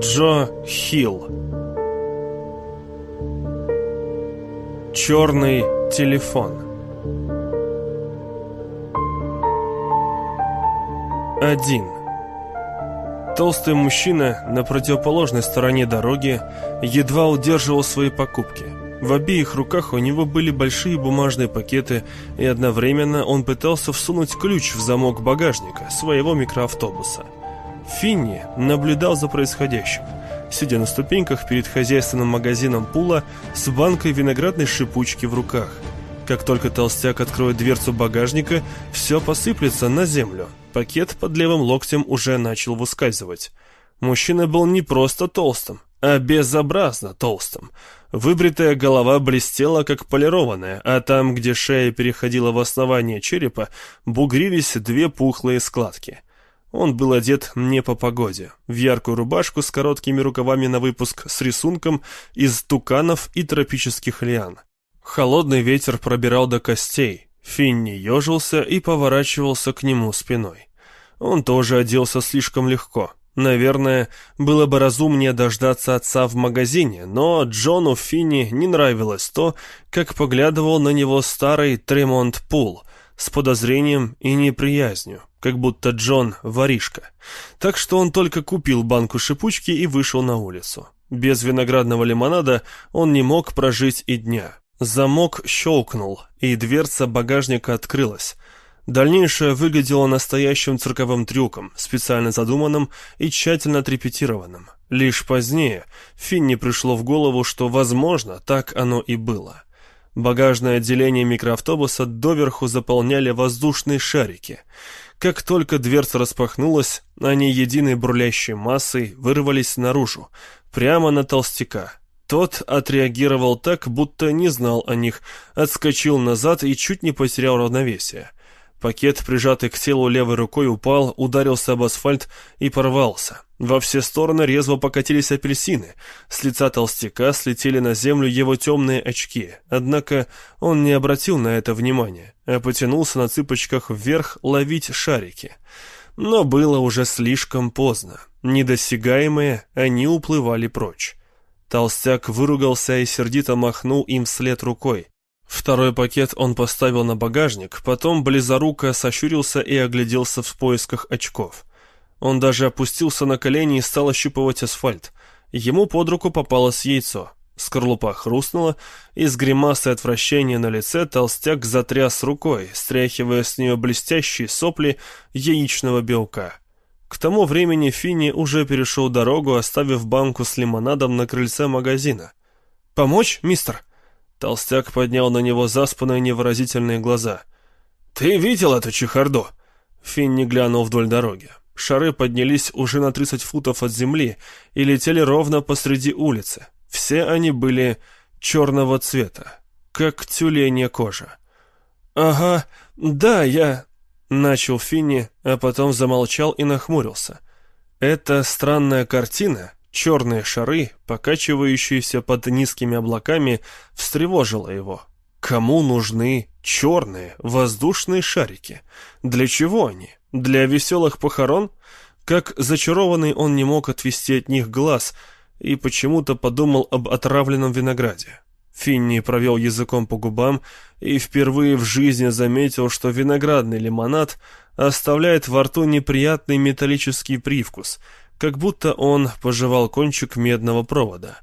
Джо Хилл. Черный телефон. Один. Толстый мужчина на противоположной стороне дороги едва удерживал свои покупки. В обеих руках у него были большие бумажные пакеты, и одновременно он пытался всунуть ключ в замок багажника своего микроавтобуса – Финни наблюдал за происходящим, сидя на ступеньках перед хозяйственным магазином Пула с банкой виноградной шипучки в руках. Как только толстяк откроет дверцу багажника, все посыплется на землю. Пакет под левым локтем уже начал выскальзывать. Мужчина был не просто толстым, а безобразно толстым. Выбритая голова блестела, как полированная, а там, где шея переходила в основание черепа, бугрились две пухлые складки. Он был одет не по погоде, в яркую рубашку с короткими рукавами на выпуск с рисунком из туканов и тропических лиан. Холодный ветер пробирал до костей. Финни ежился и поворачивался к нему спиной. Он тоже оделся слишком легко. Наверное, было бы разумнее дождаться отца в магазине, но Джону Финни не нравилось то, как поглядывал на него старый Тремонт Пул с подозрением и неприязнью как будто Джон — воришка. Так что он только купил банку шипучки и вышел на улицу. Без виноградного лимонада он не мог прожить и дня. Замок щелкнул, и дверца багажника открылась. Дальнейшее выглядело настоящим цирковым трюком, специально задуманным и тщательно отрепетированным. Лишь позднее Финни пришло в голову, что, возможно, так оно и было. Багажное отделение микроавтобуса доверху заполняли воздушные шарики — как только дверца распахнулась, они единой бурлящей массой вырвались наружу, прямо на толстяка. Тот отреагировал так, будто не знал о них, отскочил назад и чуть не потерял равновесие. Пакет, прижатый к телу левой рукой, упал, ударился об асфальт и порвался. Во все стороны резво покатились апельсины. С лица толстяка слетели на землю его темные очки. Однако он не обратил на это внимания, а потянулся на цыпочках вверх ловить шарики. Но было уже слишком поздно. Недосягаемые, они уплывали прочь. Толстяк выругался и сердито махнул им вслед рукой. Второй пакет он поставил на багажник, потом близоруко сощурился и огляделся в поисках очков. Он даже опустился на колени и стал ощупывать асфальт. Ему под руку попалось яйцо. Скорлупа хрустнула, и с гримасой отвращения на лице толстяк затряс рукой, стряхивая с нее блестящие сопли яичного белка. К тому времени Финни уже перешел дорогу, оставив банку с лимонадом на крыльце магазина. «Помочь, мистер?» Толстяк поднял на него заспанные невыразительные глаза. «Ты видел эту чехарду?» Финни глянул вдоль дороги. Шары поднялись уже на 30 футов от земли и летели ровно посреди улицы. Все они были черного цвета, как тюленья кожа. «Ага, да, я...» — начал Финни, а потом замолчал и нахмурился. Эта странная картина, черные шары, покачивающиеся под низкими облаками, встревожила его. Кому нужны черные воздушные шарики? Для чего они? Для веселых похорон? Как зачарованный он не мог отвести от них глаз и почему-то подумал об отравленном винограде. Финни провел языком по губам и впервые в жизни заметил, что виноградный лимонад оставляет во рту неприятный металлический привкус, как будто он пожевал кончик медного провода.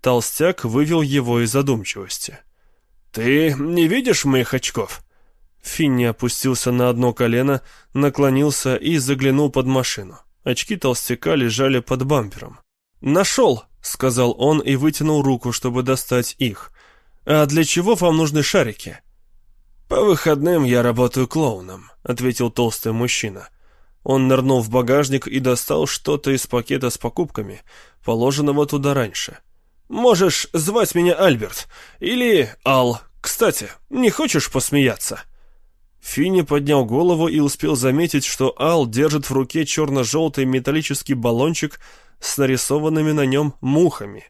Толстяк вывел его из задумчивости. «Ты не видишь моих очков?» Финни опустился на одно колено, наклонился и заглянул под машину. Очки толстяка лежали под бампером. «Нашел!» — сказал он и вытянул руку, чтобы достать их. «А для чего вам нужны шарики?» «По выходным я работаю клоуном», — ответил толстый мужчина. Он нырнул в багажник и достал что-то из пакета с покупками, положенного туда раньше. «Можешь звать меня Альберт или Ал. Кстати, не хочешь посмеяться?» Финни поднял голову и успел заметить, что Ал держит в руке черно-желтый металлический баллончик с нарисованными на нем мухами.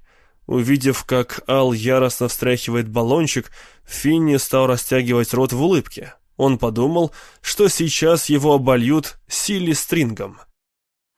Увидев, как Ал яростно встряхивает баллончик, Финни стал растягивать рот в улыбке. Он подумал, что сейчас его обольют силли-стрингом.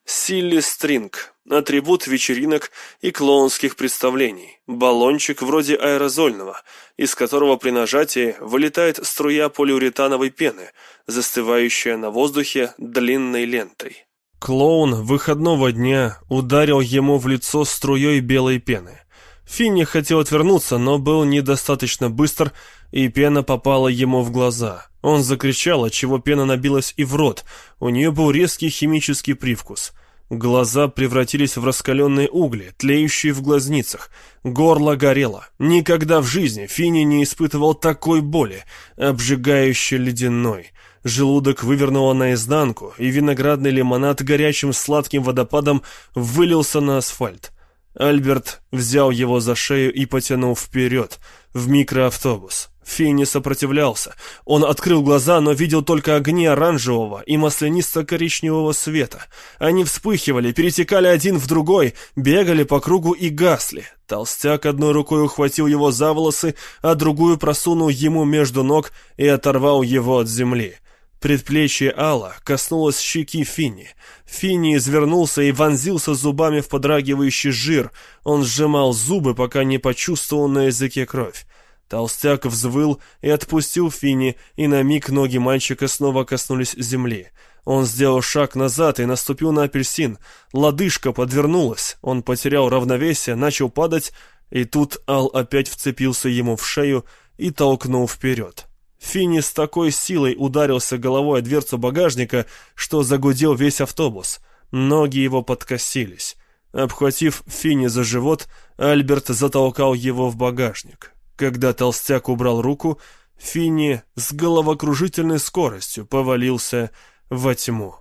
Силли-стринг – атрибут вечеринок и клоунских представлений. Баллончик вроде аэрозольного, из которого при нажатии вылетает струя полиуретановой пены, застывающая на воздухе длинной лентой. Клоун выходного дня ударил ему в лицо струей белой пены. Финни хотел отвернуться, но был недостаточно быстр, и пена попала ему в глаза. Он закричал, отчего пена набилась и в рот. У нее был резкий химический привкус. Глаза превратились в раскаленные угли, тлеющие в глазницах. Горло горело. Никогда в жизни Финни не испытывал такой боли, обжигающей ледяной. Желудок вывернуло наизнанку, и виноградный лимонад горячим сладким водопадом вылился на асфальт. Альберт взял его за шею и потянул вперед, в микроавтобус. Фи не сопротивлялся. Он открыл глаза, но видел только огни оранжевого и маслянисто-коричневого света. Они вспыхивали, перетекали один в другой, бегали по кругу и гасли. Толстяк одной рукой ухватил его за волосы, а другую просунул ему между ног и оторвал его от земли. Предплечье Алла коснулось щеки Финни. Финни извернулся и вонзился зубами в подрагивающий жир. Он сжимал зубы, пока не почувствовал на языке кровь. Толстяк взвыл и отпустил Финни, и на миг ноги мальчика снова коснулись земли. Он сделал шаг назад и наступил на апельсин. Лодыжка подвернулась. Он потерял равновесие, начал падать, и тут Ал опять вцепился ему в шею и толкнул вперед. Финни с такой силой ударился головой о дверцу багажника, что загудел весь автобус. Ноги его подкосились. Обхватив Финни за живот, Альберт затолкал его в багажник. Когда толстяк убрал руку, Финни с головокружительной скоростью повалился во тьму.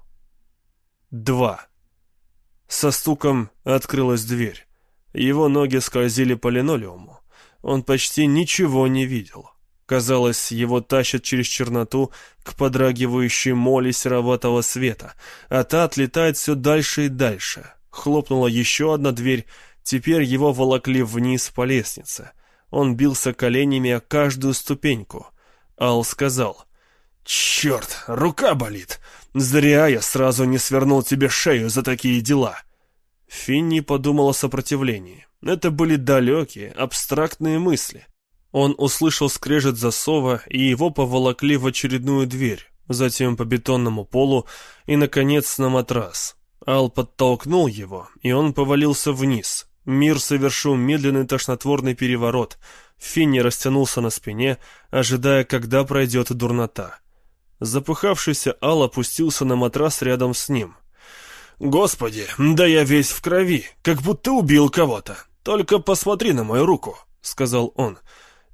Два. Со стуком открылась дверь. Его ноги скользили по линолеуму. Он почти ничего не видел. Казалось, его тащат через черноту к подрагивающей моли сероватого света, а та отлетает все дальше и дальше. Хлопнула еще одна дверь, теперь его волокли вниз по лестнице. Он бился коленями о каждую ступеньку. Ал сказал, «Черт, рука болит! Зря я сразу не свернул тебе шею за такие дела!» Финни подумал о сопротивлении. Это были далекие, абстрактные мысли. Он услышал скрежет засова, и его поволокли в очередную дверь, затем по бетонному полу и, наконец, на матрас. Ал подтолкнул его, и он повалился вниз. Мир совершил медленный тошнотворный переворот. Финни растянулся на спине, ожидая, когда пройдет дурнота. Запыхавшийся Ал опустился на матрас рядом с ним. «Господи, да я весь в крови, как будто убил кого-то. Только посмотри на мою руку», — сказал он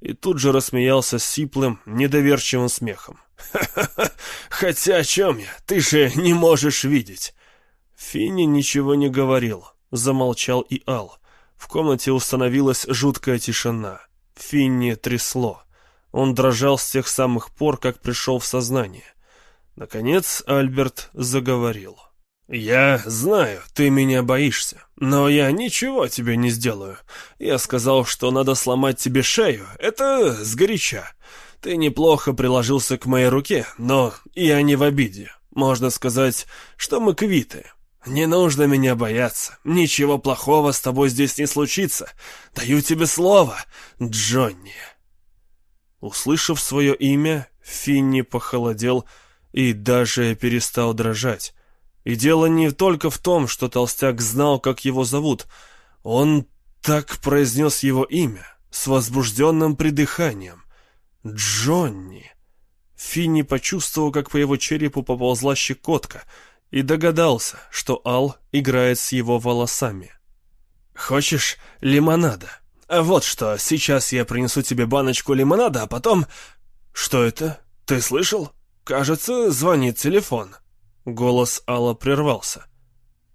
и тут же рассмеялся сиплым, недоверчивым смехом. «Ха-ха-ха! Хотя о чем я? Ты же не можешь видеть!» Финни ничего не говорил, замолчал и Ал. В комнате установилась жуткая тишина. Финни трясло. Он дрожал с тех самых пор, как пришел в сознание. Наконец Альберт заговорил. «Я знаю, ты меня боишься, но я ничего тебе не сделаю. Я сказал, что надо сломать тебе шею. Это сгоряча. Ты неплохо приложился к моей руке, но я не в обиде. Можно сказать, что мы квиты. Не нужно меня бояться. Ничего плохого с тобой здесь не случится. Даю тебе слово, Джонни». Услышав свое имя, Финни похолодел и даже перестал дрожать. И дело не только в том, что толстяк знал, как его зовут. Он так произнес его имя, с возбужденным придыханием. Джонни. Финни почувствовал, как по его черепу поползла щекотка, и догадался, что Ал играет с его волосами. «Хочешь лимонада? А вот что, сейчас я принесу тебе баночку лимонада, а потом...» «Что это? Ты слышал? Кажется, звонит телефон». Голос Алла прервался.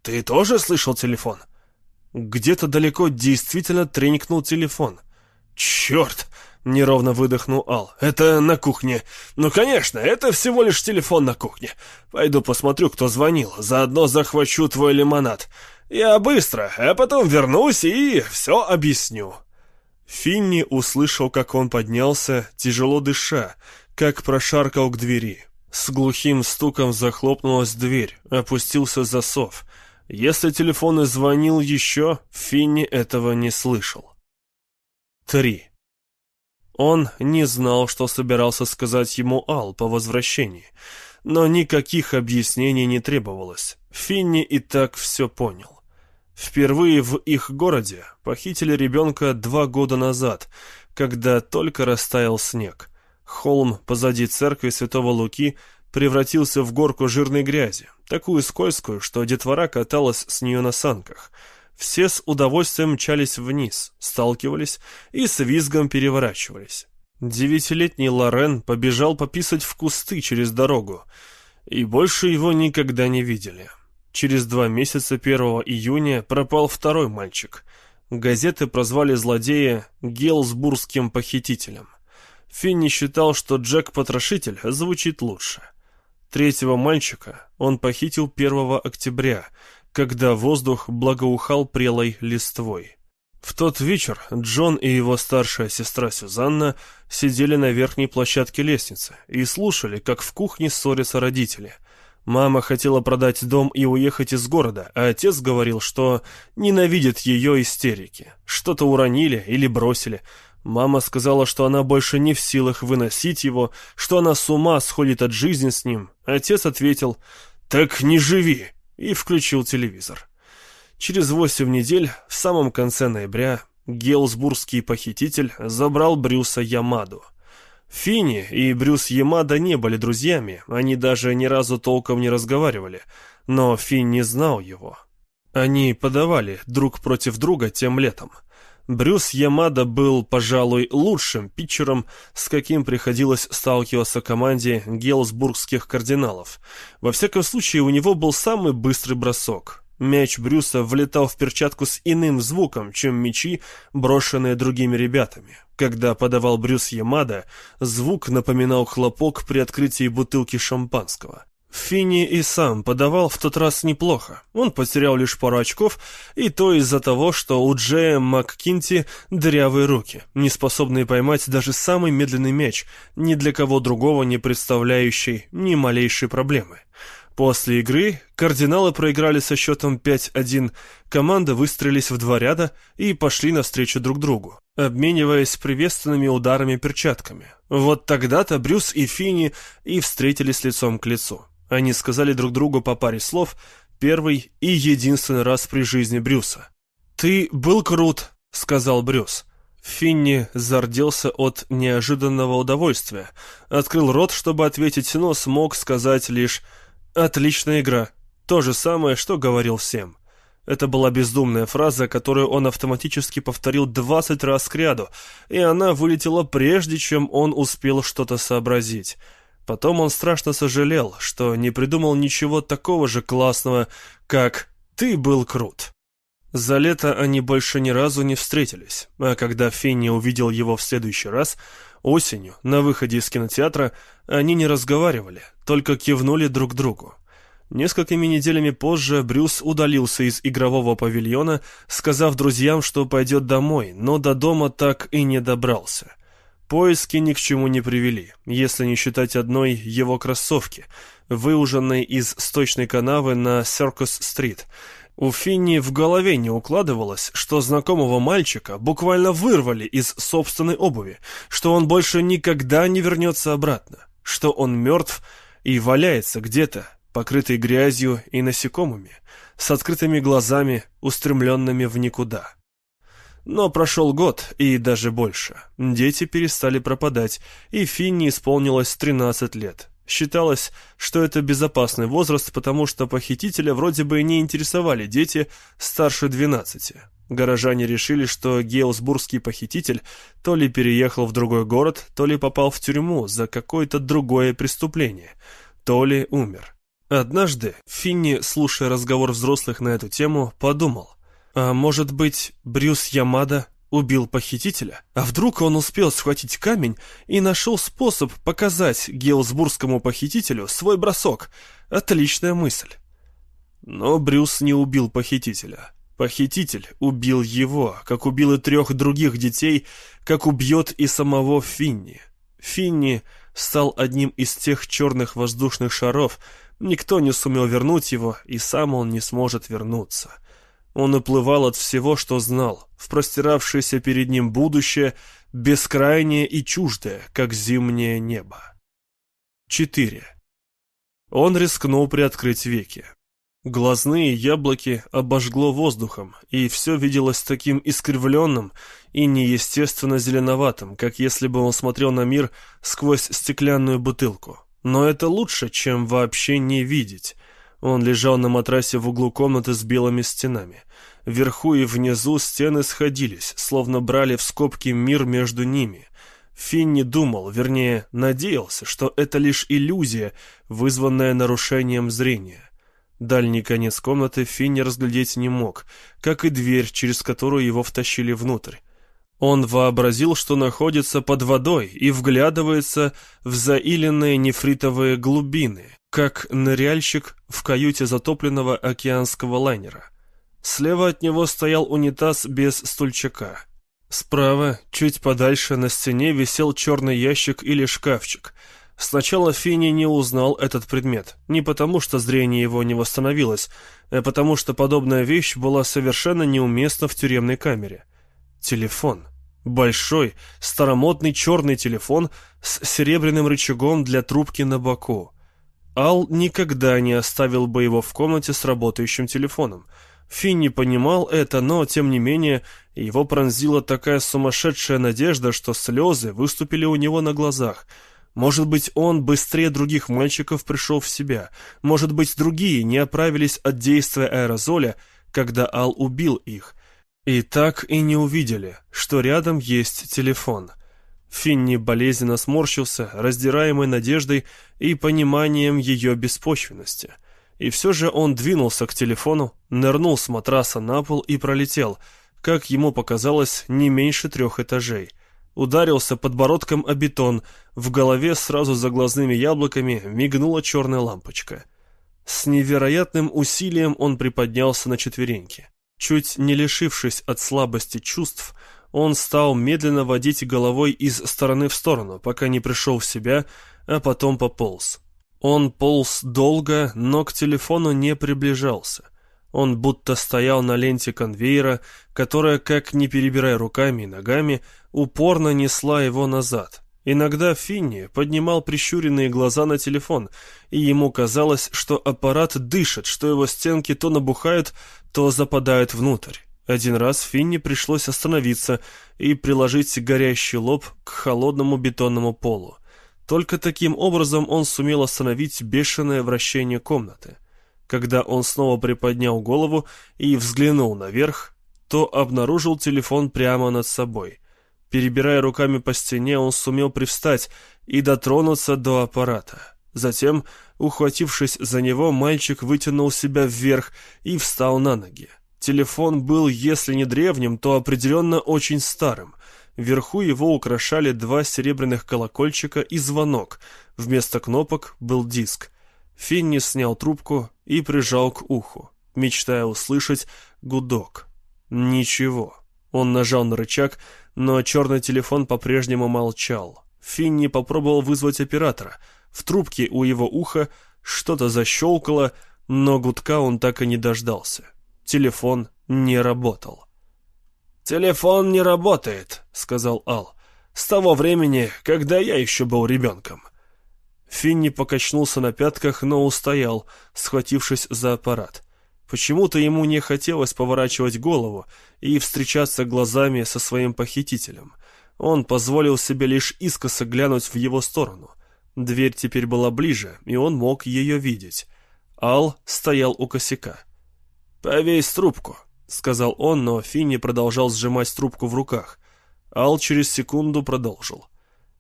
«Ты тоже слышал телефон?» Где-то далеко действительно тренькнул телефон. «Черт!» — неровно выдохнул Ал. «Это на кухне. Ну, конечно, это всего лишь телефон на кухне. Пойду посмотрю, кто звонил. Заодно захвачу твой лимонад. Я быстро, а потом вернусь и все объясню». Финни услышал, как он поднялся, тяжело дыша, как прошаркал к двери. С глухим стуком захлопнулась дверь, опустился засов. Если телефон и звонил еще, Финни этого не слышал. Три. Он не знал, что собирался сказать ему Ал по возвращении, но никаких объяснений не требовалось. Финни и так все понял. Впервые в их городе похитили ребенка два года назад, когда только растаял снег. Холм позади церкви Святого Луки превратился в горку жирной грязи, такую скользкую, что детвора каталась с нее на санках. Все с удовольствием мчались вниз, сталкивались и с визгом переворачивались. Девятилетний Лорен побежал пописать в кусты через дорогу, и больше его никогда не видели. Через два месяца 1 июня пропал второй мальчик. Газеты прозвали злодея Гелсбургским похитителем. Финни считал, что Джек-потрошитель звучит лучше. Третьего мальчика он похитил 1 октября, когда воздух благоухал прелой листвой. В тот вечер Джон и его старшая сестра Сюзанна сидели на верхней площадке лестницы и слушали, как в кухне ссорятся родители. Мама хотела продать дом и уехать из города, а отец говорил, что ненавидит ее истерики. Что-то уронили или бросили. Мама сказала, что она больше не в силах выносить его, что она с ума сходит от жизни с ним. Отец ответил «Так не живи!» И включил телевизор. Через восемь недель, в самом конце ноября, Гелсбургский похититель забрал Брюса Ямаду. Финни и Брюс Ямада не были друзьями, они даже ни разу толком не разговаривали, но Финни знал его. Они подавали друг против друга тем летом. Брюс Ямада был, пожалуй, лучшим питчером, с каким приходилось сталкиваться команде гелсбургских кардиналов. Во всяком случае, у него был самый быстрый бросок. Мяч Брюса влетал в перчатку с иным звуком, чем мячи, брошенные другими ребятами. Когда подавал Брюс Ямада, звук напоминал хлопок при открытии бутылки шампанского. Финни и сам подавал в тот раз неплохо. Он потерял лишь пару очков, и то из-за того, что у Джея Маккинти дырявые руки, не способные поймать даже самый медленный мяч, ни для кого другого не представляющий ни малейшей проблемы. После игры кардиналы проиграли со счетом 5-1, команды выстроились в два ряда и пошли навстречу друг другу, обмениваясь приветственными ударами перчатками. Вот тогда-то Брюс и Финни и встретились лицом к лицу. Они сказали друг другу по паре слов, первый и единственный раз при жизни Брюса. «Ты был крут», — сказал Брюс. Финни зарделся от неожиданного удовольствия, открыл рот, чтобы ответить, но смог сказать лишь «Отличная игра». То же самое, что говорил всем. Это была бездумная фраза, которую он автоматически повторил двадцать раз к ряду, и она вылетела прежде, чем он успел что-то сообразить. Потом он страшно сожалел, что не придумал ничего такого же классного, как «ты был крут». За лето они больше ни разу не встретились, а когда Финни увидел его в следующий раз, осенью, на выходе из кинотеатра, они не разговаривали, только кивнули друг другу. Несколькими неделями позже Брюс удалился из игрового павильона, сказав друзьям, что пойдет домой, но до дома так и не добрался. Поиски ни к чему не привели, если не считать одной его кроссовки, выуженной из сточной канавы на Серкус-стрит. У Финни в голове не укладывалось, что знакомого мальчика буквально вырвали из собственной обуви, что он больше никогда не вернется обратно что он мертв и валяется где-то, покрытый грязью и насекомыми, с открытыми глазами, устремленными в никуда. Но прошел год и даже больше. Дети перестали пропадать, и Финни исполнилось 13 лет. Считалось, что это безопасный возраст, потому что похитителя вроде бы не интересовали дети старше 12. Горожане решили, что гейлсбургский похититель то ли переехал в другой город, то ли попал в тюрьму за какое-то другое преступление, то ли умер. Однажды Финни, слушая разговор взрослых на эту тему, подумал, а может быть, Брюс Ямада убил похитителя? А вдруг он успел схватить камень и нашел способ показать гейлсбургскому похитителю свой бросок? Отличная мысль. Но Брюс не убил похитителя. Похититель убил его, как убил и трех других детей, как убьет и самого Финни. Финни стал одним из тех черных воздушных шаров, никто не сумел вернуть его, и сам он не сможет вернуться. Он уплывал от всего, что знал, в простиравшееся перед ним будущее, бескрайнее и чуждое, как зимнее небо. 4. Он рискнул приоткрыть веки. Глазные яблоки обожгло воздухом, и все виделось таким искривленным и неестественно зеленоватым, как если бы он смотрел на мир сквозь стеклянную бутылку. Но это лучше, чем вообще не видеть. Он лежал на матрасе в углу комнаты с белыми стенами. Вверху и внизу стены сходились, словно брали в скобки мир между ними. Финни думал, вернее, надеялся, что это лишь иллюзия, вызванная нарушением зрения. Дальний конец комнаты Финни разглядеть не мог, как и дверь, через которую его втащили внутрь. Он вообразил, что находится под водой и вглядывается в заиленные нефритовые глубины, как ныряльщик в каюте затопленного океанского лайнера. Слева от него стоял унитаз без стульчака. Справа, чуть подальше, на стене висел черный ящик или шкафчик — Сначала Финни не узнал этот предмет, не потому что зрение его не восстановилось, а потому что подобная вещь была совершенно неуместна в тюремной камере. Телефон. Большой, старомодный черный телефон с серебряным рычагом для трубки на боку. Ал никогда не оставил бы его в комнате с работающим телефоном. Финни понимал это, но, тем не менее, его пронзила такая сумасшедшая надежда, что слезы выступили у него на глазах — может быть, он быстрее других мальчиков пришел в себя. Может быть, другие не оправились от действия аэрозоля, когда Ал убил их. И так и не увидели, что рядом есть телефон. Финни болезненно сморщился, раздираемый надеждой и пониманием ее беспочвенности. И все же он двинулся к телефону, нырнул с матраса на пол и пролетел, как ему показалось, не меньше трех этажей — Ударился подбородком о бетон, в голове сразу за глазными яблоками мигнула черная лампочка. С невероятным усилием он приподнялся на четвереньки. Чуть не лишившись от слабости чувств, он стал медленно водить головой из стороны в сторону, пока не пришел в себя, а потом пополз. Он полз долго, но к телефону не приближался. Он будто стоял на ленте конвейера, которая, как не перебирая руками и ногами, упорно несла его назад. Иногда Финни поднимал прищуренные глаза на телефон, и ему казалось, что аппарат дышит, что его стенки то набухают, то западают внутрь. Один раз Финни пришлось остановиться и приложить горящий лоб к холодному бетонному полу. Только таким образом он сумел остановить бешеное вращение комнаты. Когда он снова приподнял голову и взглянул наверх, то обнаружил телефон прямо над собой. Перебирая руками по стене, он сумел привстать и дотронуться до аппарата. Затем, ухватившись за него, мальчик вытянул себя вверх и встал на ноги. Телефон был, если не древним, то определенно очень старым. Вверху его украшали два серебряных колокольчика и звонок. Вместо кнопок был диск. Финни снял трубку и прижал к уху, мечтая услышать гудок. Ничего. Он нажал на рычаг, но черный телефон по-прежнему молчал. Финни попробовал вызвать оператора. В трубке у его уха что-то защелкало, но гудка он так и не дождался. Телефон не работал. «Телефон не работает», — сказал Ал. «С того времени, когда я еще был ребенком». Финни покачнулся на пятках, но устоял, схватившись за аппарат. Почему-то ему не хотелось поворачивать голову и встречаться глазами со своим похитителем. Он позволил себе лишь искоса глянуть в его сторону. Дверь теперь была ближе, и он мог ее видеть. Ал стоял у косяка. «Повесь трубку», — сказал он, но Финни продолжал сжимать трубку в руках. Ал через секунду продолжил.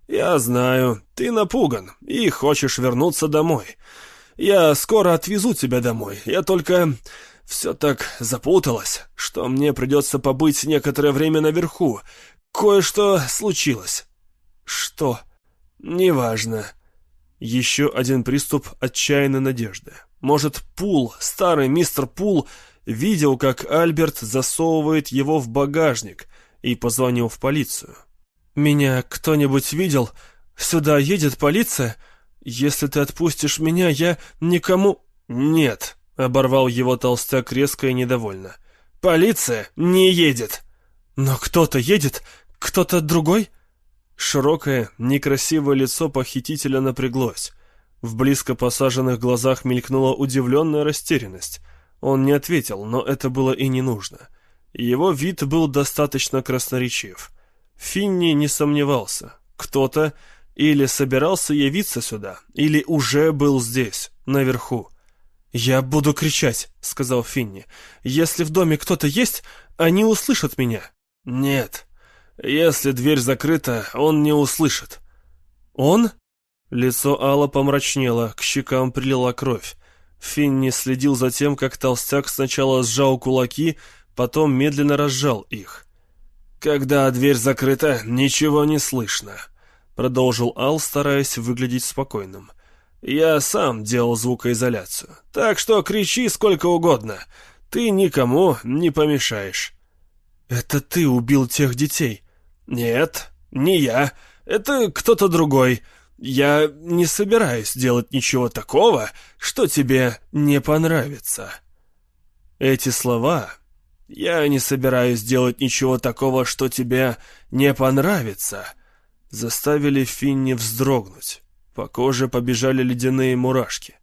«Я знаю, ты напуган и хочешь вернуться домой. Я скоро отвезу тебя домой. Я только... Все так запуталось, что мне придется побыть некоторое время наверху. Кое-что случилось». «Что?» «Неважно». Еще один приступ отчаянной надежды. Может, Пул, старый мистер Пул, видел, как Альберт засовывает его в багажник и позвонил в полицию. «Меня кто-нибудь видел?» Сюда едет полиция. Если ты отпустишь меня, я никому...» «Нет», — оборвал его толстяк резко и недовольно. «Полиция не едет». «Но кто-то едет? Кто-то другой?» Широкое, некрасивое лицо похитителя напряглось. В близко посаженных глазах мелькнула удивленная растерянность. Он не ответил, но это было и не нужно. Его вид был достаточно красноречив. Финни не сомневался. Кто-то или собирался явиться сюда, или уже был здесь, наверху. «Я буду кричать», — сказал Финни. «Если в доме кто-то есть, они услышат меня». «Нет. Если дверь закрыта, он не услышит». «Он?» Лицо Алла помрачнело, к щекам прилила кровь. Финни следил за тем, как толстяк сначала сжал кулаки, потом медленно разжал их. «Когда дверь закрыта, ничего не слышно», — продолжил Ал, стараясь выглядеть спокойным. «Я сам делал звукоизоляцию, так что кричи сколько угодно. Ты никому не помешаешь». «Это ты убил тех детей?» «Нет, не я. Это кто-то другой. Я не собираюсь делать ничего такого, что тебе не понравится». Эти слова «Я не собираюсь делать ничего такого, что тебе не понравится», заставили Финни вздрогнуть. По коже побежали ледяные мурашки.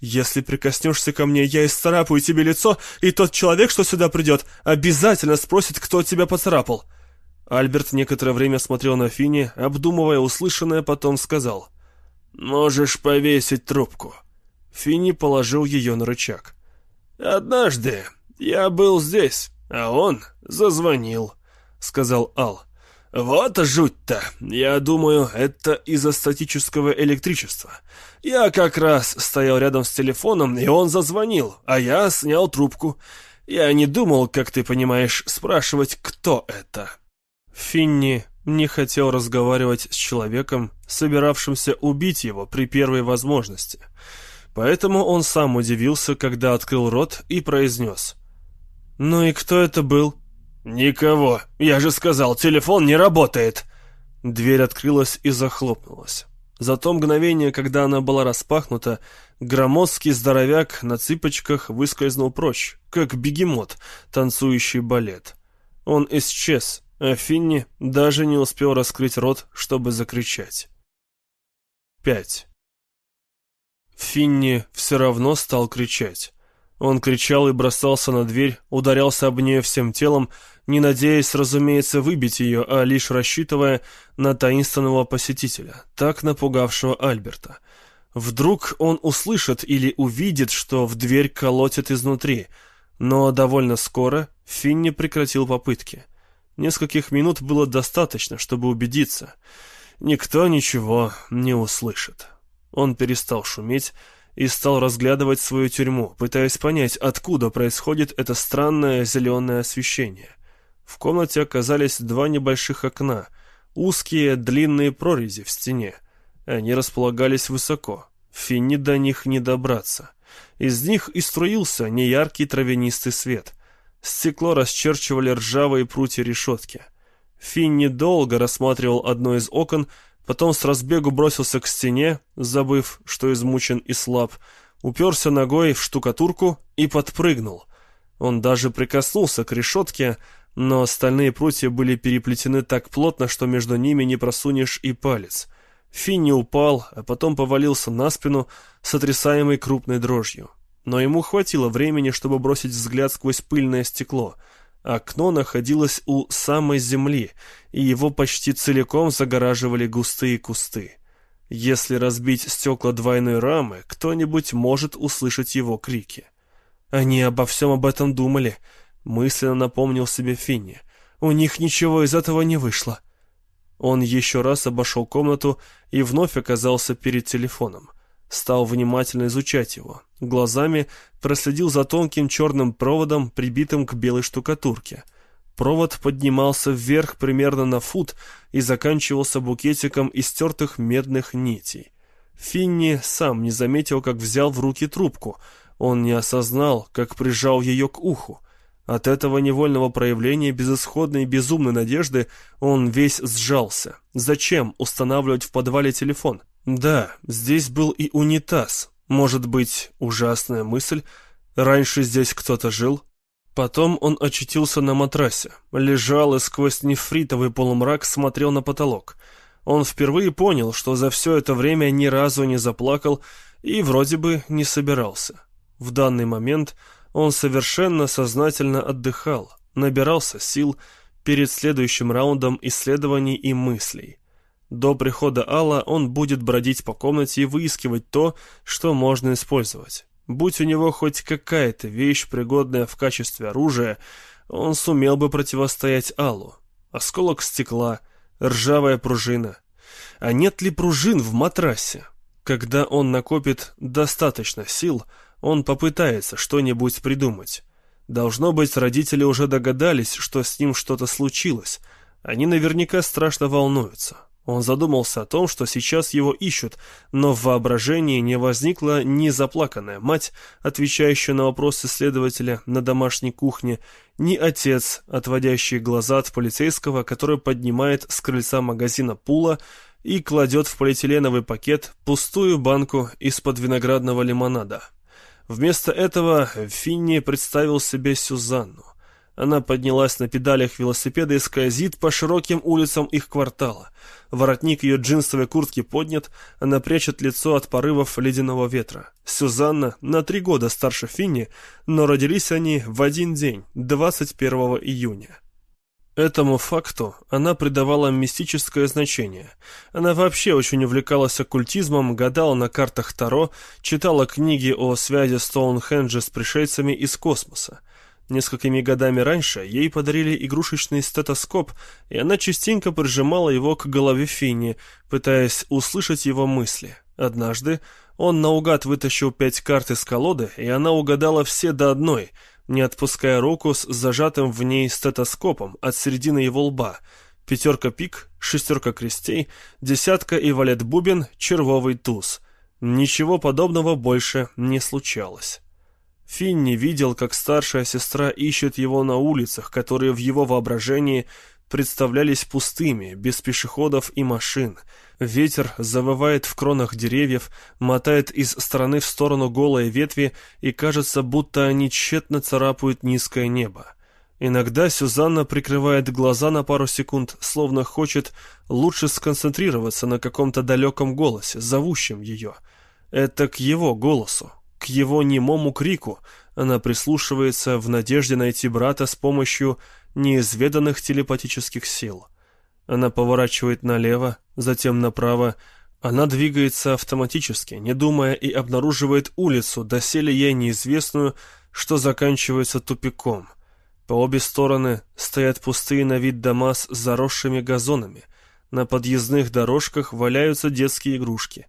«Если прикоснешься ко мне, я исцарапаю тебе лицо, и тот человек, что сюда придет, обязательно спросит, кто тебя поцарапал». Альберт некоторое время смотрел на Финни, обдумывая услышанное, потом сказал. «Можешь повесить трубку». Финни положил ее на рычаг. «Однажды «Я был здесь, а он зазвонил», — сказал Ал. «Вот жуть-то! Я думаю, это из-за статического электричества. Я как раз стоял рядом с телефоном, и он зазвонил, а я снял трубку. Я не думал, как ты понимаешь, спрашивать, кто это». Финни не хотел разговаривать с человеком, собиравшимся убить его при первой возможности. Поэтому он сам удивился, когда открыл рот и произнес — «Ну и кто это был?» «Никого. Я же сказал, телефон не работает!» Дверь открылась и захлопнулась. За то мгновение, когда она была распахнута, громоздкий здоровяк на цыпочках выскользнул прочь, как бегемот, танцующий балет. Он исчез, а Финни даже не успел раскрыть рот, чтобы закричать. 5. Финни все равно стал кричать. Он кричал и бросался на дверь, ударялся об нее всем телом, не надеясь, разумеется, выбить ее, а лишь рассчитывая на таинственного посетителя, так напугавшего Альберта. Вдруг он услышит или увидит, что в дверь колотят изнутри, но довольно скоро Финни прекратил попытки. Нескольких минут было достаточно, чтобы убедиться. Никто ничего не услышит. Он перестал шуметь, и стал разглядывать свою тюрьму, пытаясь понять, откуда происходит это странное зеленое освещение. В комнате оказались два небольших окна, узкие длинные прорези в стене. Они располагались высоко, Финни до них не добраться. Из них и струился неяркий травянистый свет. Стекло расчерчивали ржавые прутья решетки. Финни долго рассматривал одно из окон, Потом с разбегу бросился к стене, забыв, что измучен и слаб, уперся ногой в штукатурку и подпрыгнул. Он даже прикоснулся к решетке, но остальные прутья были переплетены так плотно, что между ними не просунешь и палец. Финни упал, а потом повалился на спину, сотрясаемый крупной дрожью. Но ему хватило времени, чтобы бросить взгляд сквозь пыльное стекло — Окно находилось у самой земли, и его почти целиком загораживали густые кусты. Если разбить стекла двойной рамы, кто-нибудь может услышать его крики. Они обо всем об этом думали, мысленно напомнил себе Финни. У них ничего из этого не вышло. Он еще раз обошел комнату и вновь оказался перед телефоном. Стал внимательно изучать его. Глазами проследил за тонким черным проводом, прибитым к белой штукатурке. Провод поднимался вверх примерно на фут и заканчивался букетиком из стертых медных нитей. Финни сам не заметил, как взял в руки трубку. Он не осознал, как прижал ее к уху. От этого невольного проявления безысходной и безумной надежды он весь сжался. Зачем устанавливать в подвале телефон? Да, здесь был и унитаз. Может быть, ужасная мысль. Раньше здесь кто-то жил? Потом он очутился на матрасе, лежал и сквозь нефритовый полумрак смотрел на потолок. Он впервые понял, что за все это время ни разу не заплакал и вроде бы не собирался. В данный момент он совершенно сознательно отдыхал, набирался сил перед следующим раундом исследований и мыслей. До прихода Алла он будет бродить по комнате и выискивать то, что можно использовать. Будь у него хоть какая-то вещь, пригодная в качестве оружия, он сумел бы противостоять Аллу. Осколок стекла, ржавая пружина. А нет ли пружин в матрасе? Когда он накопит достаточно сил, он попытается что-нибудь придумать. Должно быть, родители уже догадались, что с ним что-то случилось. Они наверняка страшно волнуются. Он задумался о том, что сейчас его ищут, но в воображении не возникла ни заплаканная мать, отвечающая на вопросы следователя на домашней кухне, ни отец, отводящий глаза от полицейского, который поднимает с крыльца магазина пула и кладет в полиэтиленовый пакет пустую банку из-под виноградного лимонада. Вместо этого Финни представил себе Сюзанну. Она поднялась на педалях велосипеда и скользит по широким улицам их квартала. Воротник ее джинсовой куртки поднят, она прячет лицо от порывов ледяного ветра. Сюзанна на три года старше Финни, но родились они в один день, 21 июня. Этому факту она придавала мистическое значение. Она вообще очень увлекалась оккультизмом, гадала на картах Таро, читала книги о связи Стоунхенджа с пришельцами из космоса. Несколькими годами раньше ей подарили игрушечный стетоскоп, и она частенько прижимала его к голове Финни, пытаясь услышать его мысли. Однажды он наугад вытащил пять карт из колоды, и она угадала все до одной, не отпуская руку с зажатым в ней стетоскопом от середины его лба. Пятерка пик, шестерка крестей, десятка и валет бубен, червовый туз. Ничего подобного больше не случалось. Финни видел, как старшая сестра ищет его на улицах, которые в его воображении представлялись пустыми, без пешеходов и машин. Ветер завывает в кронах деревьев, мотает из стороны в сторону голые ветви, и кажется, будто они тщетно царапают низкое небо. Иногда Сюзанна прикрывает глаза на пару секунд, словно хочет лучше сконцентрироваться на каком-то далеком голосе, зовущем ее. Это к его голосу, к его немому крику она прислушивается в надежде найти брата с помощью неизведанных телепатических сил. Она поворачивает налево, затем направо. Она двигается автоматически, не думая, и обнаруживает улицу, доселе ей неизвестную, что заканчивается тупиком. По обе стороны стоят пустые на вид дома с заросшими газонами. На подъездных дорожках валяются детские игрушки.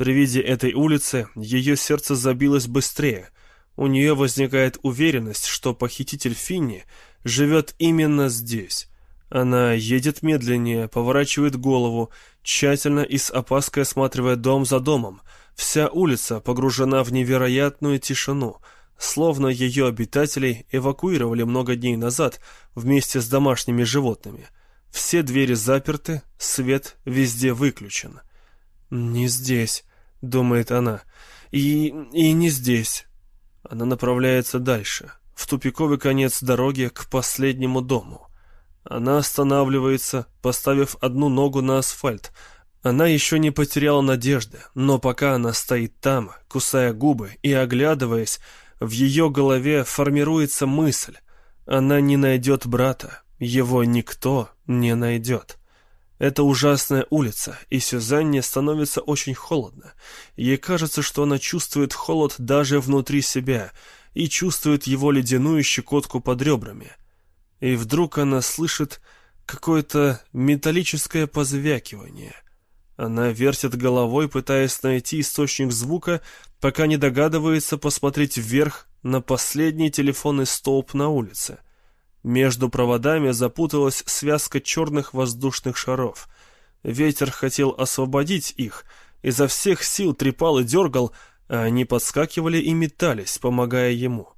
При виде этой улицы ее сердце забилось быстрее. У нее возникает уверенность, что похититель Финни живет именно здесь. Она едет медленнее, поворачивает голову, тщательно и с опаской осматривая дом за домом. Вся улица погружена в невероятную тишину, словно ее обитателей эвакуировали много дней назад вместе с домашними животными. Все двери заперты, свет везде выключен. «Не здесь», — думает она. «И... и не здесь». Она направляется дальше, в тупиковый конец дороги к последнему дому. Она останавливается, поставив одну ногу на асфальт. Она еще не потеряла надежды, но пока она стоит там, кусая губы и оглядываясь, в ее голове формируется мысль. Она не найдет брата, его никто не найдет. Это ужасная улица, и Сюзанне становится очень холодно. Ей кажется, что она чувствует холод даже внутри себя и чувствует его ледяную щекотку под ребрами. И вдруг она слышит какое-то металлическое позвякивание. Она вертит головой, пытаясь найти источник звука, пока не догадывается посмотреть вверх на последний телефонный столб на улице — между проводами запуталась связка черных воздушных шаров. Ветер хотел освободить их, изо всех сил трепал и дергал, а они подскакивали и метались, помогая ему.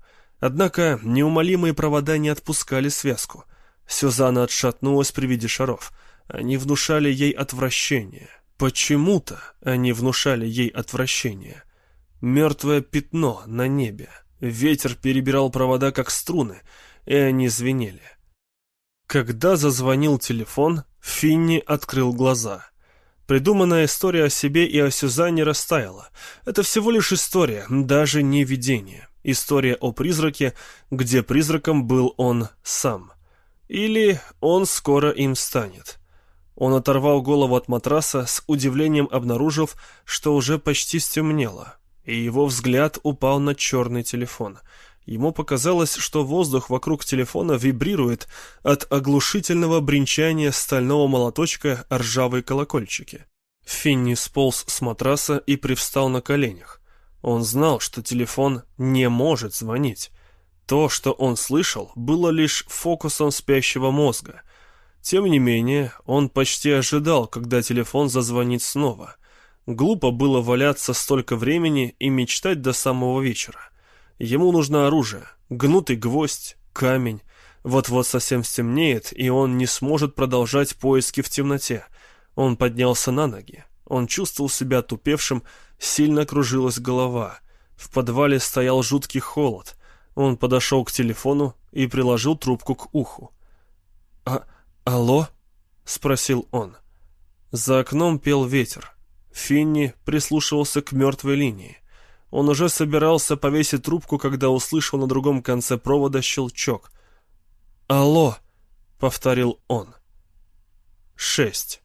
Однако неумолимые провода не отпускали связку. Сюзанна отшатнулась при виде шаров. Они внушали ей отвращение. Почему-то они внушали ей отвращение. Мертвое пятно на небе. Ветер перебирал провода, как струны, и они звенели. Когда зазвонил телефон, Финни открыл глаза. Придуманная история о себе и о Сюзанне растаяла. Это всего лишь история, даже не видение. История о призраке, где призраком был он сам. Или он скоро им станет. Он оторвал голову от матраса, с удивлением обнаружив, что уже почти стемнело, и его взгляд упал на черный телефон. Ему показалось, что воздух вокруг телефона вибрирует от оглушительного бренчания стального молоточка о ржавые колокольчики. Финни сполз с матраса и привстал на коленях. Он знал, что телефон не может звонить. То, что он слышал, было лишь фокусом спящего мозга. Тем не менее, он почти ожидал, когда телефон зазвонит снова. Глупо было валяться столько времени и мечтать до самого вечера. Ему нужно оружие, гнутый гвоздь, камень. Вот-вот совсем стемнеет, и он не сможет продолжать поиски в темноте. Он поднялся на ноги. Он чувствовал себя тупевшим, сильно кружилась голова. В подвале стоял жуткий холод. Он подошел к телефону и приложил трубку к уху. «А... алло?» — спросил он. За окном пел ветер. Финни прислушивался к мертвой линии. Он уже собирался повесить трубку, когда услышал на другом конце провода щелчок. «Алло!» — повторил он. Шесть.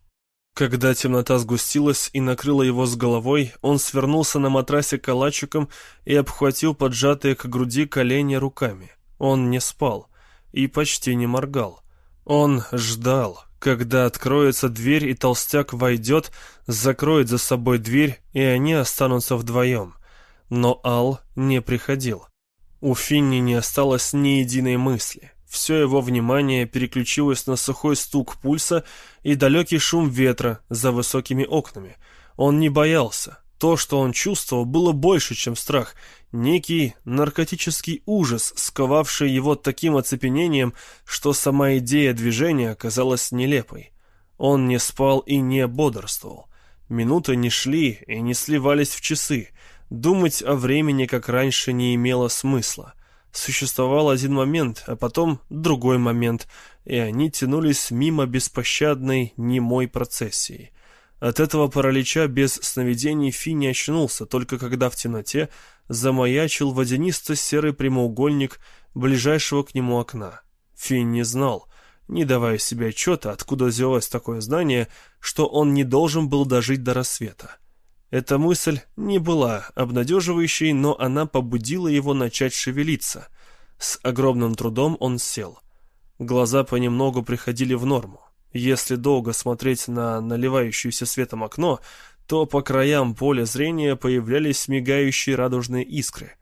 Когда темнота сгустилась и накрыла его с головой, он свернулся на матрасе калачиком и обхватил поджатые к груди колени руками. Он не спал и почти не моргал. Он ждал, когда откроется дверь и толстяк войдет, закроет за собой дверь, и они останутся вдвоем. Но Ал не приходил. У Финни не осталось ни единой мысли. Все его внимание переключилось на сухой стук пульса и далекий шум ветра за высокими окнами. Он не боялся. То, что он чувствовал, было больше, чем страх. Некий наркотический ужас, сковавший его таким оцепенением, что сама идея движения оказалась нелепой. Он не спал и не бодрствовал. Минуты не шли и не сливались в часы. Думать о времени, как раньше, не имело смысла. Существовал один момент, а потом другой момент, и они тянулись мимо беспощадной немой процессии. От этого паралича без сновидений Фи очнулся, только когда в темноте замаячил водянисто-серый прямоугольник ближайшего к нему окна. Фи не знал, не давая себе отчета, откуда взялось такое здание, что он не должен был дожить до рассвета. Эта мысль не была обнадеживающей, но она побудила его начать шевелиться. С огромным трудом он сел. Глаза понемногу приходили в норму. Если долго смотреть на наливающееся светом окно, то по краям поля зрения появлялись мигающие радужные искры.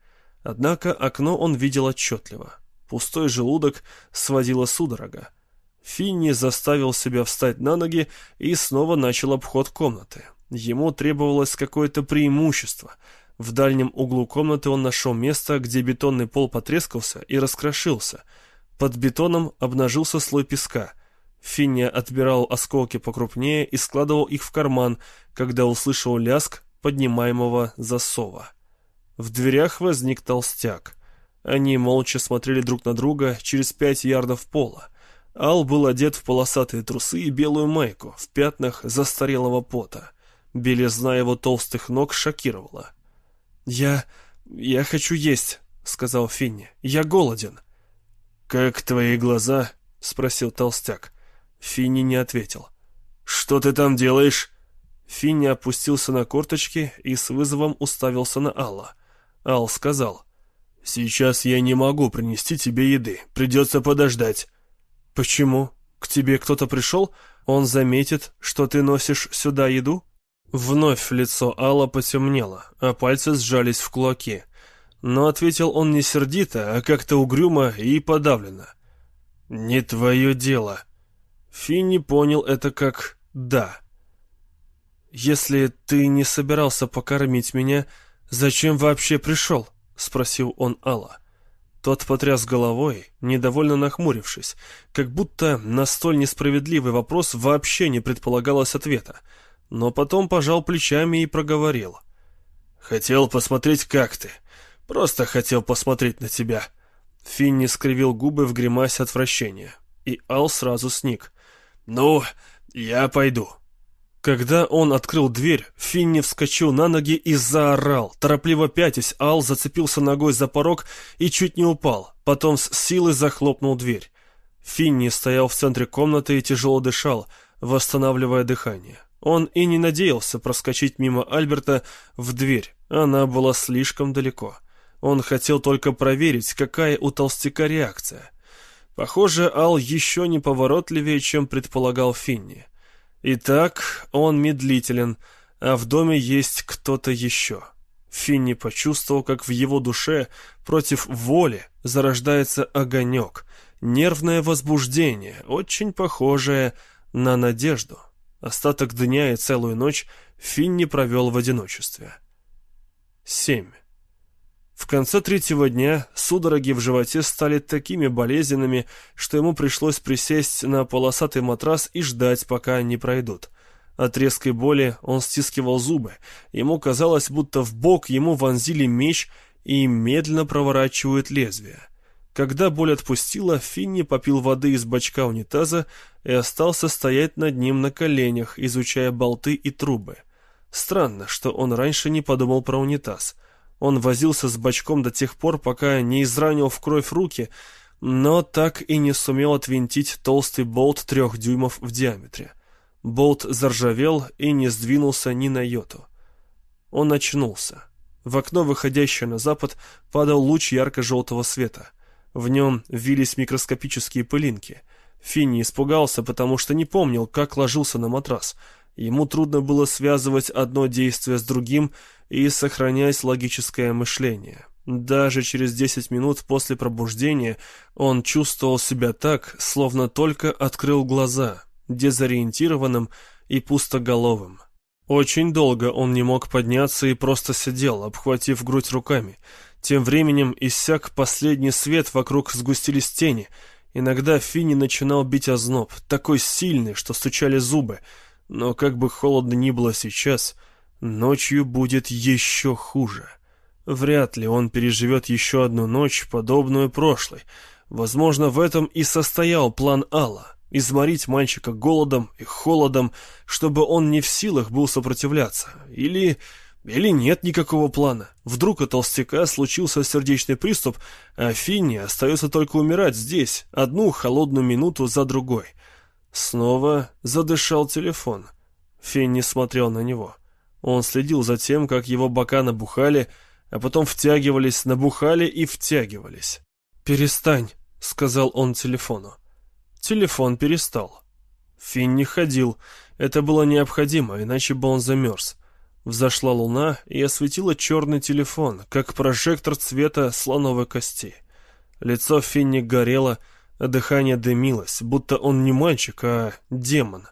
Однако окно он видел отчетливо. Пустой желудок сводило судорога. Финни заставил себя встать на ноги и снова начал обход комнаты. Ему требовалось какое-то преимущество. В дальнем углу комнаты он нашел место, где бетонный пол потрескался и раскрошился. Под бетоном обнажился слой песка. Финни отбирал осколки покрупнее и складывал их в карман, когда услышал ляск поднимаемого засова. В дверях возник толстяк. Они молча смотрели друг на друга через пять ярдов пола. Ал был одет в полосатые трусы и белую майку в пятнах застарелого пота. Белизна его толстых ног шокировала. «Я... я хочу есть», — сказал Финни. «Я голоден». «Как твои глаза?» — спросил толстяк. Финни не ответил. «Что ты там делаешь?» Финни опустился на корточки и с вызовом уставился на Алла. Ал сказал. «Сейчас я не могу принести тебе еды. Придется подождать». «Почему? К тебе кто-то пришел? Он заметит, что ты носишь сюда еду?» Вновь лицо Алла потемнело, а пальцы сжались в кулаки. Но ответил он не сердито, а как-то угрюмо и подавленно. «Не твое дело». Финни понял это как «да». «Если ты не собирался покормить меня, зачем вообще пришел?» — спросил он Алла. Тот потряс головой, недовольно нахмурившись, как будто на столь несправедливый вопрос вообще не предполагалось ответа. Но потом пожал плечами и проговорил. «Хотел посмотреть, как ты. Просто хотел посмотреть на тебя». Финни скривил губы в гримасе отвращения, и Ал сразу сник. «Ну, я пойду». Когда он открыл дверь, Финни вскочил на ноги и заорал. Торопливо пятясь, Ал зацепился ногой за порог и чуть не упал. Потом с силой захлопнул дверь. Финни стоял в центре комнаты и тяжело дышал, восстанавливая дыхание. Он и не надеялся проскочить мимо Альберта в дверь. Она была слишком далеко. Он хотел только проверить, какая у толстяка реакция. Похоже, Ал еще неповоротливее, чем предполагал Финни. Итак, он медлителен, а в доме есть кто-то еще. Финни почувствовал, как в его душе против воли зарождается огонек, нервное возбуждение, очень похожее на надежду. Остаток дня и целую ночь Финни провел в одиночестве. 7. В конце третьего дня судороги в животе стали такими болезненными, что ему пришлось присесть на полосатый матрас и ждать, пока они пройдут. От резкой боли он стискивал зубы. Ему казалось, будто в бок ему вонзили меч и медленно проворачивают лезвие. Когда боль отпустила, Финни попил воды из бачка унитаза и остался стоять над ним на коленях, изучая болты и трубы. Странно, что он раньше не подумал про унитаз — он возился с бачком до тех пор, пока не изранил в кровь руки, но так и не сумел отвинтить толстый болт трех дюймов в диаметре. Болт заржавел и не сдвинулся ни на йоту. Он очнулся. В окно, выходящее на запад, падал луч ярко-желтого света. В нем вились микроскопические пылинки. Финни испугался, потому что не помнил, как ложился на матрас. Ему трудно было связывать одно действие с другим и сохранять логическое мышление. Даже через 10 минут после пробуждения он чувствовал себя так, словно только открыл глаза, дезориентированным и пустоголовым. Очень долго он не мог подняться и просто сидел, обхватив грудь руками. Тем временем иссяк последний свет, вокруг сгустились тени. Иногда Финни начинал бить озноб, такой сильный, что стучали зубы — но как бы холодно ни было сейчас, ночью будет еще хуже. Вряд ли он переживет еще одну ночь, подобную прошлой. Возможно, в этом и состоял план Алла — изморить мальчика голодом и холодом, чтобы он не в силах был сопротивляться. Или... Или нет никакого плана. Вдруг у толстяка случился сердечный приступ, а Финни остается только умирать здесь, одну холодную минуту за другой. Снова задышал телефон. Фенни смотрел на него. Он следил за тем, как его бока набухали, а потом втягивались, набухали и втягивались. «Перестань», — сказал он телефону. Телефон перестал. Финни ходил. Это было необходимо, иначе бы он замерз. Взошла луна и осветила черный телефон, как прожектор цвета слоновой кости. Лицо Финни горело, а дыхание дымилось, будто он не мальчик, а демон.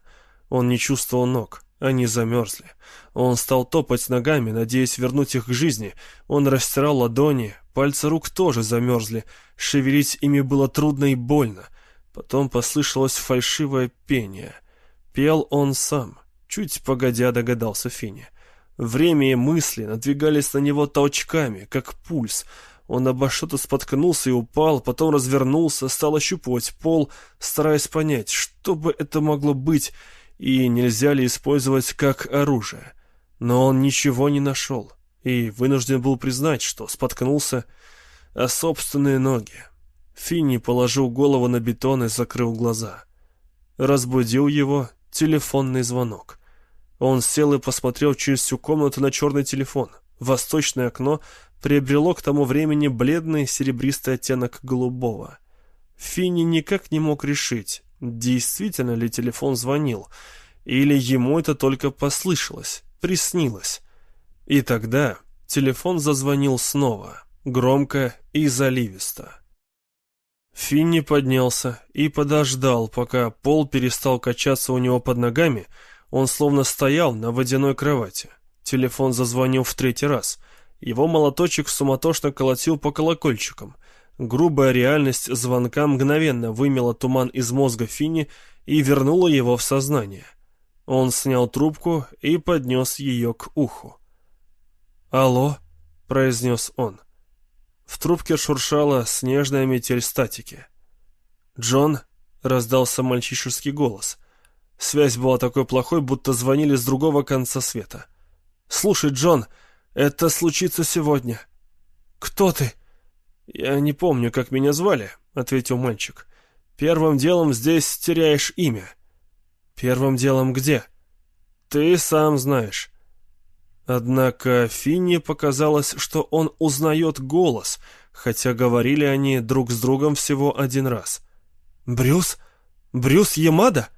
Он не чувствовал ног, они замерзли. Он стал топать ногами, надеясь вернуть их к жизни. Он растирал ладони, пальцы рук тоже замерзли. Шевелить ими было трудно и больно. Потом послышалось фальшивое пение. Пел он сам. Чуть погодя догадался Финя. Время и мысли надвигались на него толчками, как пульс — он обо что-то споткнулся и упал, потом развернулся, стал ощупывать пол, стараясь понять, что бы это могло быть и нельзя ли использовать как оружие. Но он ничего не нашел и вынужден был признать, что споткнулся о собственные ноги. Финни положил голову на бетон и закрыл глаза. Разбудил его телефонный звонок. Он сел и посмотрел через всю комнату на черный телефон. Восточное окно приобрело к тому времени бледный серебристый оттенок голубого. Финни никак не мог решить, действительно ли телефон звонил, или ему это только послышалось, приснилось. И тогда телефон зазвонил снова, громко и заливисто. Финни поднялся и подождал, пока пол перестал качаться у него под ногами, он словно стоял на водяной кровати. Телефон зазвонил в третий раз — его молоточек суматошно колотил по колокольчикам. Грубая реальность звонка мгновенно вымела туман из мозга Финни и вернула его в сознание. Он снял трубку и поднес ее к уху. «Алло?» — произнес он. В трубке шуршала снежная метель статики. «Джон?» — раздался мальчишеский голос. Связь была такой плохой, будто звонили с другого конца света. «Слушай, Джон, это случится сегодня». «Кто ты?» «Я не помню, как меня звали», — ответил мальчик. «Первым делом здесь теряешь имя». «Первым делом где?» «Ты сам знаешь». Однако Финни показалось, что он узнает голос, хотя говорили они друг с другом всего один раз. «Брюс? Брюс Ямада?»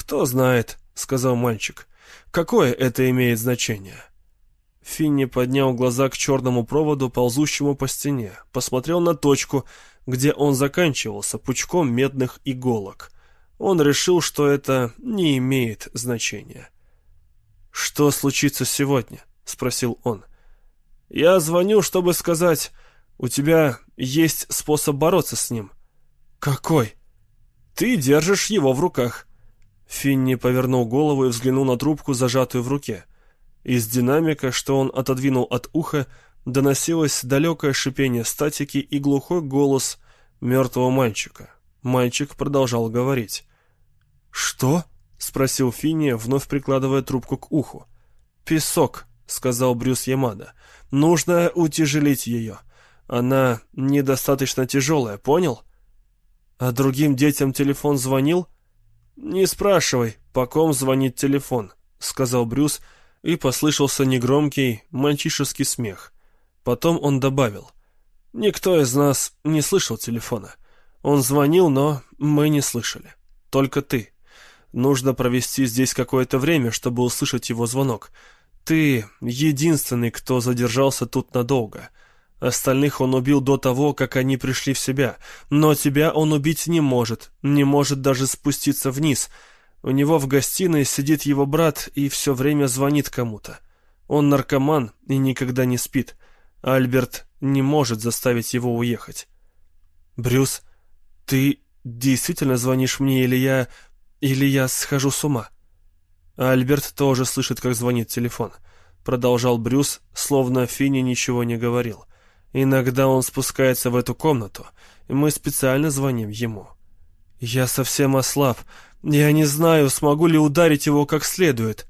«Кто знает», — сказал мальчик. «Какое это имеет значение?» Финни поднял глаза к черному проводу, ползущему по стене, посмотрел на точку, где он заканчивался, пучком медных иголок. Он решил, что это не имеет значения. «Что случится сегодня?» — спросил он. «Я звоню, чтобы сказать, у тебя есть способ бороться с ним». «Какой?» «Ты держишь его в руках». Финни повернул голову и взглянул на трубку, зажатую в руке. Из динамика, что он отодвинул от уха, доносилось далекое шипение статики и глухой голос мертвого мальчика. Мальчик продолжал говорить. «Что?» — спросил Финни, вновь прикладывая трубку к уху. «Песок», — сказал Брюс Ямада. «Нужно утяжелить ее. Она недостаточно тяжелая, понял?» «А другим детям телефон звонил?» «Не спрашивай, по ком звонит телефон», — сказал Брюс, — и послышался негромкий мальчишеский смех. Потом он добавил. «Никто из нас не слышал телефона. Он звонил, но мы не слышали. Только ты. Нужно провести здесь какое-то время, чтобы услышать его звонок. Ты единственный, кто задержался тут надолго. Остальных он убил до того, как они пришли в себя. Но тебя он убить не может, не может даже спуститься вниз». У него в гостиной сидит его брат и все время звонит кому-то. Он наркоман и никогда не спит. Альберт не может заставить его уехать. «Брюс, ты действительно звонишь мне, или я... или я схожу с ума?» Альберт тоже слышит, как звонит телефон. Продолжал Брюс, словно Финни ничего не говорил. Иногда он спускается в эту комнату, и мы специально звоним ему. «Я совсем ослаб. Я не знаю, смогу ли ударить его как следует.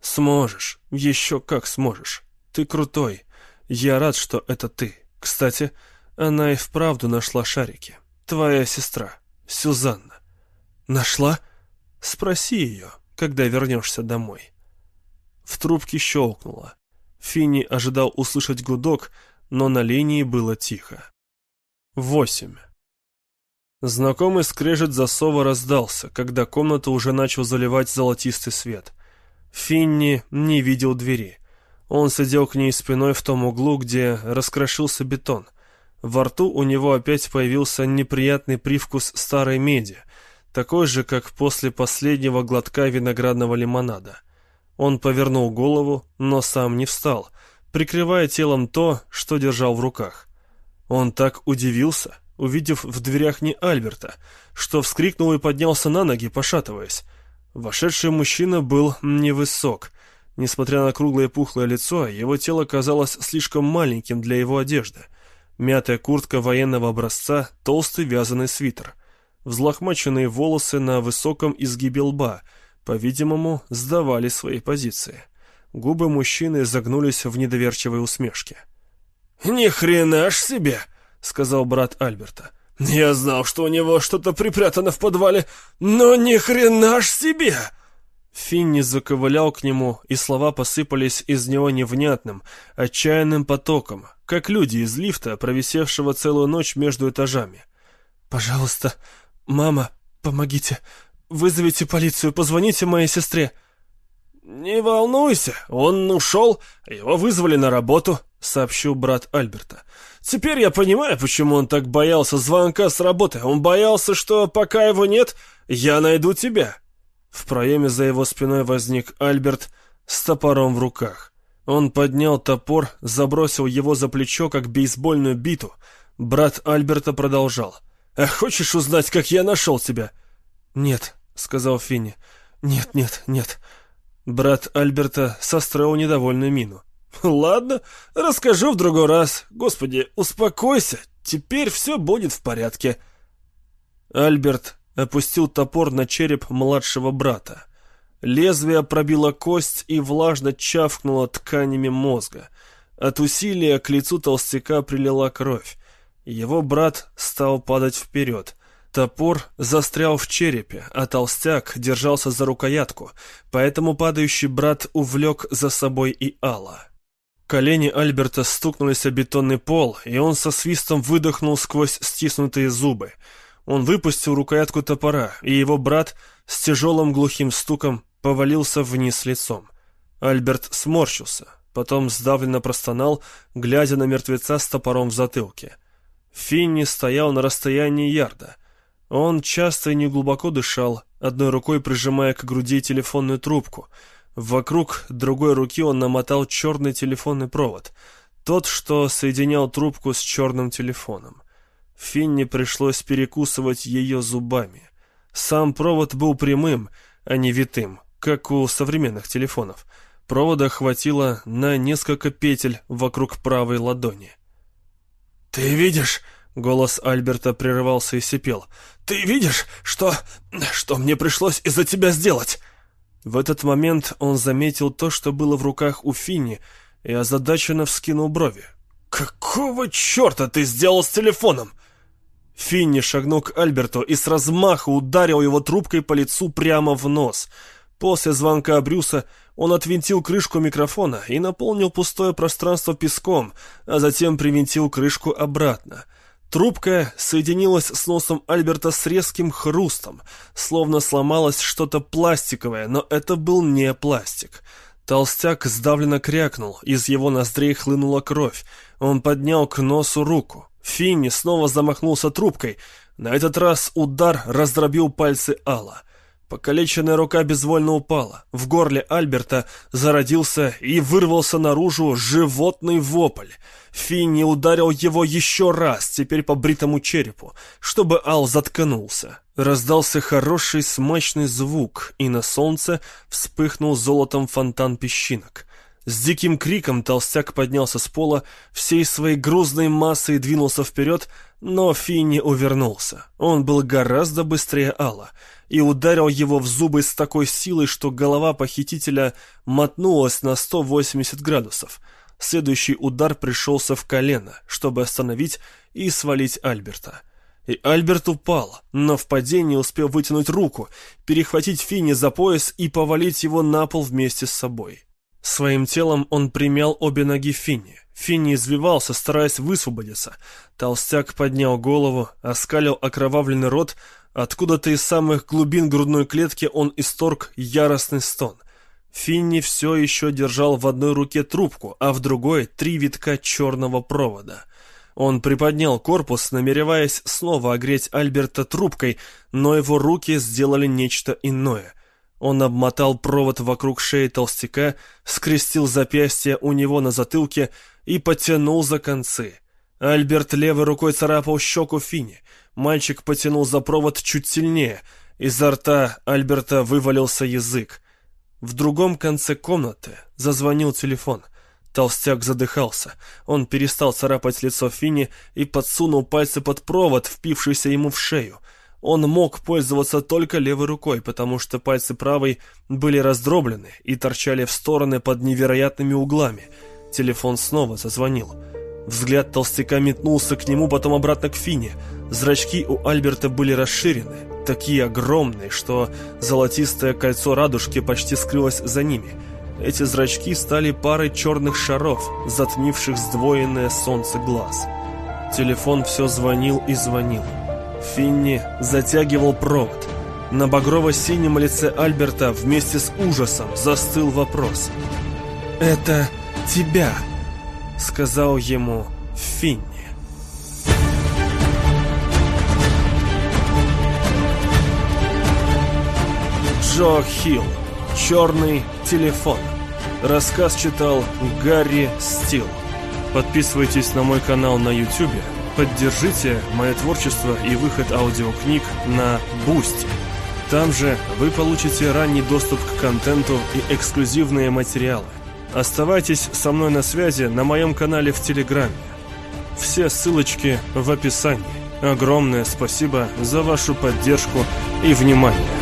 Сможешь, еще как сможешь. Ты крутой. Я рад, что это ты. Кстати, она и вправду нашла шарики. Твоя сестра, Сюзанна. Нашла? Спроси ее, когда вернешься домой. В трубке щелкнуло. Финни ожидал услышать гудок, но на линии было тихо. Восемь. Знакомый скрежет засова раздался, когда комнату уже начал заливать золотистый свет. Финни не видел двери. Он сидел к ней спиной в том углу, где раскрошился бетон. Во рту у него опять появился неприятный привкус старой меди, такой же, как после последнего глотка виноградного лимонада. Он повернул голову, но сам не встал, прикрывая телом то, что держал в руках. Он так удивился, увидев в дверях не Альберта, что вскрикнул и поднялся на ноги, пошатываясь. Вошедший мужчина был невысок. Несмотря на круглое пухлое лицо, его тело казалось слишком маленьким для его одежды. Мятая куртка военного образца, толстый вязаный свитер. Взлохмаченные волосы на высоком изгибе лба, по-видимому, сдавали свои позиции. Губы мужчины загнулись в недоверчивой усмешке. «Ни хрена ж себе!» — сказал брат Альберта. «Я знал, что у него что-то припрятано в подвале, но ни хрена ж себе!» Финни заковылял к нему, и слова посыпались из него невнятным, отчаянным потоком, как люди из лифта, провисевшего целую ночь между этажами. «Пожалуйста, мама, помогите. Вызовите полицию, позвоните моей сестре». «Не волнуйся, он ушел, его вызвали на работу», — сообщил брат Альберта. «Теперь я понимаю, почему он так боялся звонка с работы. Он боялся, что пока его нет, я найду тебя». В проеме за его спиной возник Альберт с топором в руках. Он поднял топор, забросил его за плечо, как бейсбольную биту, Брат Альберта продолжал. «А хочешь узнать, как я нашел тебя?» «Нет», — сказал Финни. «Нет, нет, нет». Брат Альберта состроил недовольную мину. «Ладно, расскажу в другой раз. Господи, успокойся, теперь все будет в порядке». Альберт опустил топор на череп младшего брата. Лезвие пробило кость и влажно чавкнуло тканями мозга. От усилия к лицу толстяка прилила кровь. Его брат стал падать вперед. Топор застрял в черепе, а толстяк держался за рукоятку, поэтому падающий брат увлек за собой и Алла. Колени Альберта стукнулись о бетонный пол, и он со свистом выдохнул сквозь стиснутые зубы. Он выпустил рукоятку топора, и его брат с тяжелым глухим стуком повалился вниз лицом. Альберт сморщился, потом сдавленно простонал, глядя на мертвеца с топором в затылке. Финни стоял на расстоянии ярда. Он часто и неглубоко дышал, одной рукой прижимая к груди телефонную трубку. Вокруг другой руки он намотал черный телефонный провод, тот, что соединял трубку с черным телефоном. Финни пришлось перекусывать ее зубами. Сам провод был прямым, а не витым, как у современных телефонов. Провода хватило на несколько петель вокруг правой ладони. «Ты видишь?» — голос Альберта прерывался и сипел. «Ты видишь, что... что мне пришлось из-за тебя сделать?» В этот момент он заметил то, что было в руках у Финни, и озадаченно вскинул брови. «Какого черта ты сделал с телефоном?» Финни шагнул к Альберту и с размаха ударил его трубкой по лицу прямо в нос — После звонка Брюса он отвинтил крышку микрофона и наполнил пустое пространство песком, а затем привинтил крышку обратно. Трубка соединилась с носом Альберта с резким хрустом, словно сломалось что-то пластиковое, но это был не пластик. Толстяк сдавленно крякнул, из его ноздрей хлынула кровь. Он поднял к носу руку. Финни снова замахнулся трубкой. На этот раз удар раздробил пальцы Алла. Покалеченная рука безвольно упала. В горле Альберта зародился и вырвался наружу животный вопль. Финни ударил его еще раз, теперь по бритому черепу, чтобы Ал заткнулся. Раздался хороший смачный звук, и на солнце вспыхнул золотом фонтан песчинок. С диким криком толстяк поднялся с пола, всей своей грузной массой двинулся вперед, но Финни увернулся. Он был гораздо быстрее Алла и ударил его в зубы с такой силой, что голова похитителя мотнулась на 180 градусов. Следующий удар пришелся в колено, чтобы остановить и свалить Альберта. И Альберт упал, но в падении успел вытянуть руку, перехватить Финни за пояс и повалить его на пол вместе с собой. Своим телом он примял обе ноги Финни. Финни извивался, стараясь высвободиться. Толстяк поднял голову, оскалил окровавленный рот, Откуда-то из самых глубин грудной клетки он исторг яростный стон. Финни все еще держал в одной руке трубку, а в другой — три витка черного провода. Он приподнял корпус, намереваясь снова огреть Альберта трубкой, но его руки сделали нечто иное. Он обмотал провод вокруг шеи толстяка, скрестил запястье у него на затылке и потянул за концы. Альберт левой рукой царапал щеку Финни — Мальчик потянул за провод чуть сильнее. Изо рта Альберта вывалился язык. В другом конце комнаты зазвонил телефон. Толстяк задыхался. Он перестал царапать лицо Фини и подсунул пальцы под провод, впившийся ему в шею. Он мог пользоваться только левой рукой, потому что пальцы правой были раздроблены и торчали в стороны под невероятными углами. Телефон снова зазвонил. Взгляд толстяка метнулся к нему, потом обратно к Фине. Зрачки у Альберта были расширены, такие огромные, что золотистое кольцо радужки почти скрылось за ними. Эти зрачки стали парой черных шаров, затмивших сдвоенное солнце глаз. Телефон все звонил и звонил. Финни затягивал провод. На багрово-синем лице Альберта вместе с ужасом застыл вопрос. «Это тебя!» сказал ему Финни. Джо Хилл. Черный телефон. Рассказ читал Гарри Стил. Подписывайтесь на мой канал на YouTube Поддержите мое творчество и выход аудиокниг на Boosty. Там же вы получите ранний доступ к контенту и эксклюзивные материалы. Оставайтесь со мной на связи на моем канале в Телеграме. Все ссылочки в описании. Огромное спасибо за вашу поддержку и внимание.